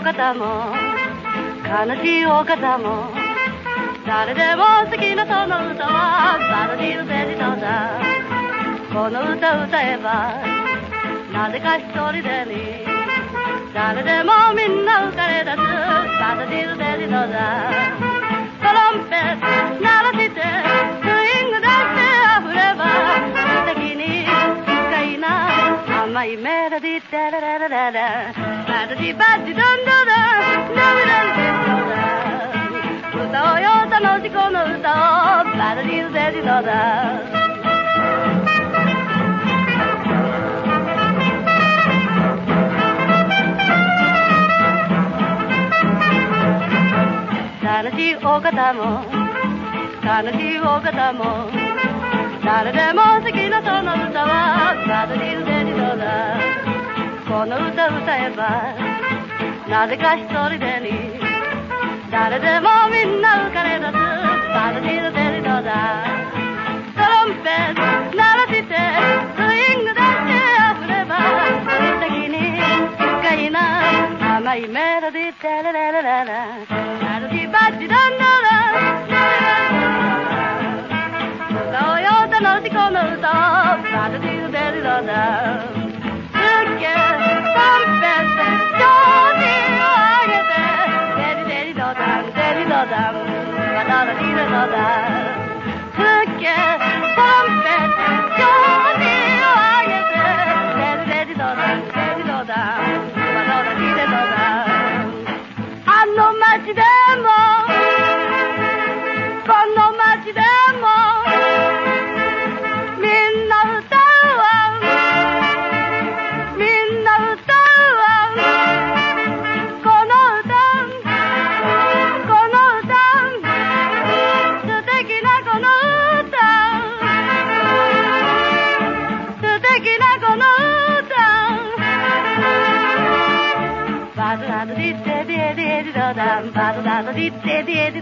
お方も悲しいお方も誰でも好きなその歌はバロディのセリドだ。この歌歌えばなぜか一人でに誰でもみんな浮かれ出す。バロディのセリドだ。甘いメロディーダラララララ。バッジバッジドンドランドミドンドドラン歌おうよ楽しこの歌を。バッジドゼジドラン楽しいお方も楽しいお方も誰でも好きなその歌はこの歌歌えばなぜか一人でに誰でもみんな浮かれ出すバドリルデリドだ。トロンペット鳴らしてスイング出して溢れば素敵に不快な甘いメロディータラララララバドリバッチドンドラ歌おうよ楽しこの歌をバドリルデリドだ。街でもドダドディッテディエディエデ